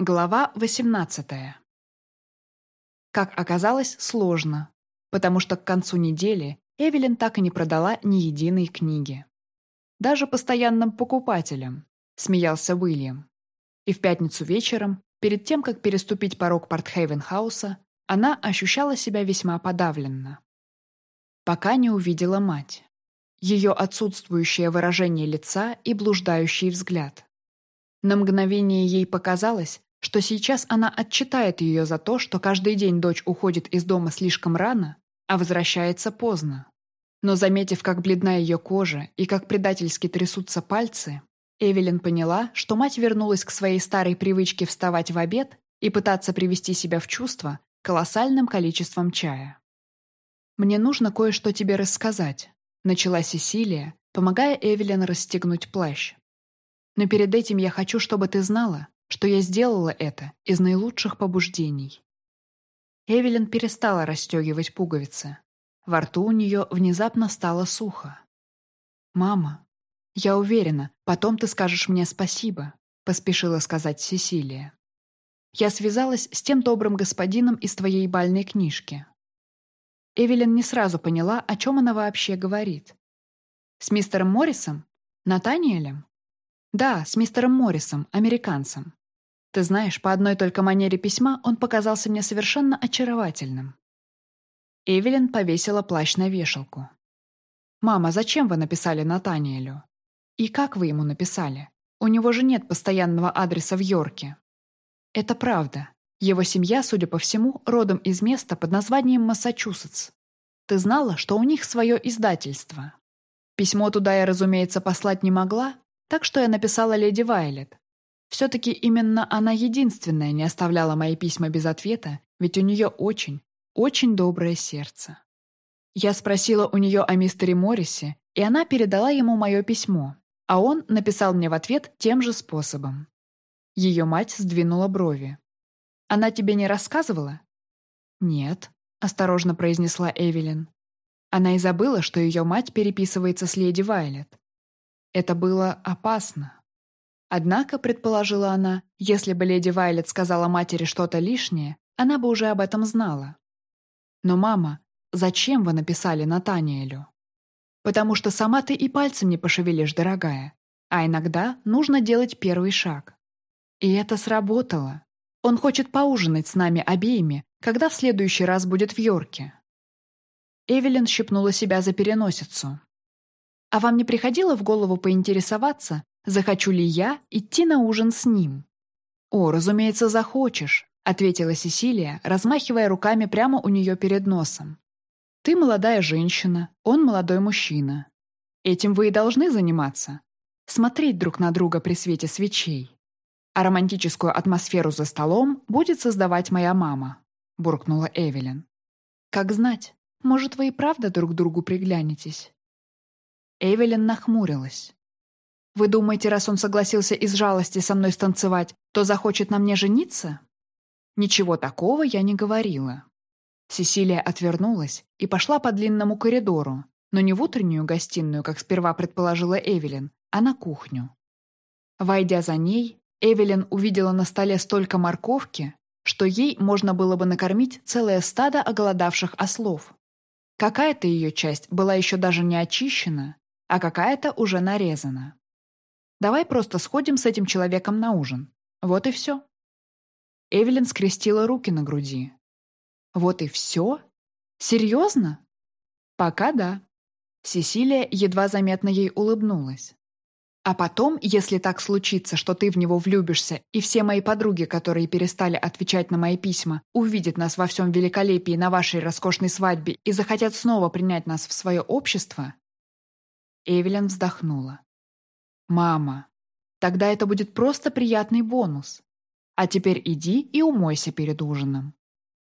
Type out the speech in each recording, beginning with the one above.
Глава 18. Как оказалось, сложно, потому что к концу недели Эвелин так и не продала ни единой книги. Даже постоянным покупателям, смеялся Уильям. И в пятницу вечером, перед тем, как переступить порог Портхейвен-хауса, она ощущала себя весьма подавленно. Пока не увидела мать. Ее отсутствующее выражение лица и блуждающий взгляд. На мгновение ей показалось, что сейчас она отчитает ее за то, что каждый день дочь уходит из дома слишком рано, а возвращается поздно. Но заметив, как бледна ее кожа и как предательски трясутся пальцы, Эвелин поняла, что мать вернулась к своей старой привычке вставать в обед и пытаться привести себя в чувство колоссальным количеством чая. «Мне нужно кое-что тебе рассказать», — начала Сесилия, помогая Эвелин расстегнуть плащ. «Но перед этим я хочу, чтобы ты знала, что я сделала это из наилучших побуждений. Эвелин перестала расстегивать пуговицы. Во рту у нее внезапно стало сухо. «Мама, я уверена, потом ты скажешь мне спасибо», поспешила сказать Сесилия. «Я связалась с тем добрым господином из твоей бальной книжки». Эвелин не сразу поняла, о чем она вообще говорит. «С мистером Моррисом? Натаниэлем?» «Да, с мистером Моррисом, американцем. Ты знаешь, по одной только манере письма он показался мне совершенно очаровательным. Эвелин повесила плащ на вешалку. «Мама, зачем вы написали Натаниэлю? И как вы ему написали? У него же нет постоянного адреса в Йорке». «Это правда. Его семья, судя по всему, родом из места под названием Массачусетс. Ты знала, что у них свое издательство?» Письмо туда я, разумеется, послать не могла, так что я написала леди Вайлет, все-таки именно она единственная не оставляла мои письма без ответа, ведь у нее очень, очень доброе сердце. Я спросила у нее о мистере Моррисе, и она передала ему мое письмо, а он написал мне в ответ тем же способом. Ее мать сдвинула брови. «Она тебе не рассказывала?» «Нет», — осторожно произнесла Эвелин. Она и забыла, что ее мать переписывается с леди Вайлет. Это было опасно. Однако, предположила она, если бы леди Вайлет сказала матери что-то лишнее, она бы уже об этом знала. Но, мама, зачем вы написали Натаниэлю? Потому что сама ты и пальцем не пошевелишь, дорогая. А иногда нужно делать первый шаг. И это сработало. Он хочет поужинать с нами обеими, когда в следующий раз будет в Йорке. Эвелин щипнула себя за переносицу. А вам не приходило в голову поинтересоваться, захочу ли я идти на ужин с ним. «О, разумеется, захочешь», — ответила Сесилия, размахивая руками прямо у нее перед носом. «Ты молодая женщина, он молодой мужчина. Этим вы и должны заниматься. Смотреть друг на друга при свете свечей. А романтическую атмосферу за столом будет создавать моя мама», — буркнула Эвелин. «Как знать, может, вы и правда друг другу приглянетесь?» Эвелин нахмурилась. Вы думаете, раз он согласился из жалости со мной станцевать, то захочет на мне жениться? Ничего такого я не говорила. Сесилия отвернулась и пошла по длинному коридору, но не в утреннюю гостиную, как сперва предположила Эвелин, а на кухню. Войдя за ней, Эвелин увидела на столе столько морковки, что ей можно было бы накормить целое стадо оголодавших ослов. Какая-то ее часть была еще даже не очищена, а какая-то уже нарезана. Давай просто сходим с этим человеком на ужин. Вот и все». Эвелин скрестила руки на груди. «Вот и все? Серьезно?» «Пока да». Сесилия едва заметно ей улыбнулась. «А потом, если так случится, что ты в него влюбишься, и все мои подруги, которые перестали отвечать на мои письма, увидят нас во всем великолепии на вашей роскошной свадьбе и захотят снова принять нас в свое общество...» Эвелин вздохнула. «Мама, тогда это будет просто приятный бонус. А теперь иди и умойся перед ужином.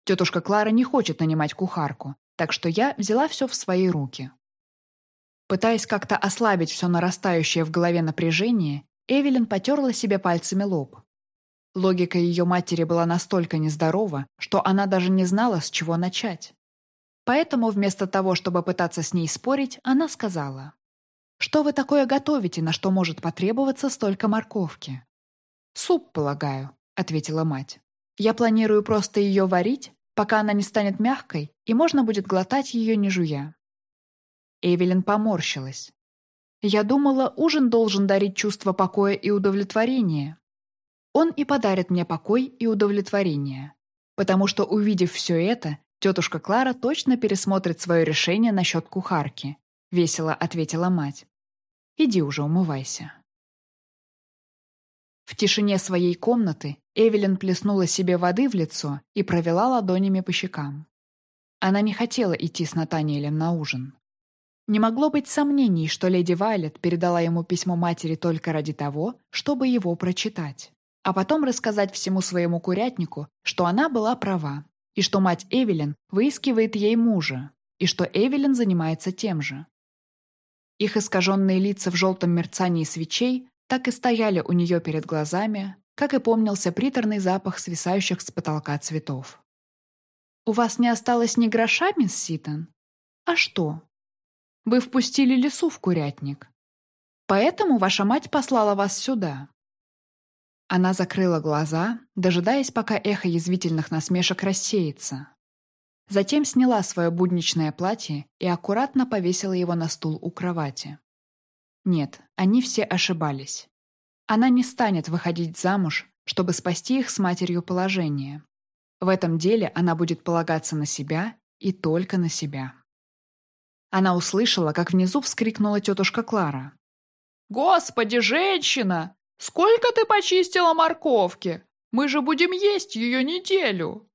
Тетушка Клара не хочет нанимать кухарку, так что я взяла все в свои руки». Пытаясь как-то ослабить все нарастающее в голове напряжение, Эвелин потерла себе пальцами лоб. Логика ее матери была настолько нездорова, что она даже не знала, с чего начать. Поэтому вместо того, чтобы пытаться с ней спорить, она сказала. Что вы такое готовите, на что может потребоваться столько морковки? Суп, полагаю, — ответила мать. «Я планирую просто ее варить, пока она не станет мягкой, и можно будет глотать ее не жуя». Эвелин поморщилась. «Я думала, ужин должен дарить чувство покоя и удовлетворения. Он и подарит мне покой и удовлетворение. Потому что, увидев все это, тетушка Клара точно пересмотрит свое решение насчет кухарки», — весело ответила мать. «Иди уже умывайся». В тишине своей комнаты Эвелин плеснула себе воды в лицо и провела ладонями по щекам. Она не хотела идти с Натаниэлем на ужин. Не могло быть сомнений, что леди Вайлет передала ему письмо матери только ради того, чтобы его прочитать, а потом рассказать всему своему курятнику, что она была права, и что мать Эвелин выискивает ей мужа, и что Эвелин занимается тем же. Их искаженные лица в желтом мерцании свечей так и стояли у нее перед глазами, как и помнился приторный запах свисающих с потолка цветов. «У вас не осталось ни гроша, мисс Ситон? А что? Вы впустили лесу в курятник. Поэтому ваша мать послала вас сюда». Она закрыла глаза, дожидаясь, пока эхо язвительных насмешек рассеется. Затем сняла свое будничное платье и аккуратно повесила его на стул у кровати. Нет, они все ошибались. Она не станет выходить замуж, чтобы спасти их с матерью положение. В этом деле она будет полагаться на себя и только на себя. Она услышала, как внизу вскрикнула тетушка Клара. «Господи, женщина! Сколько ты почистила морковки? Мы же будем есть ее неделю!»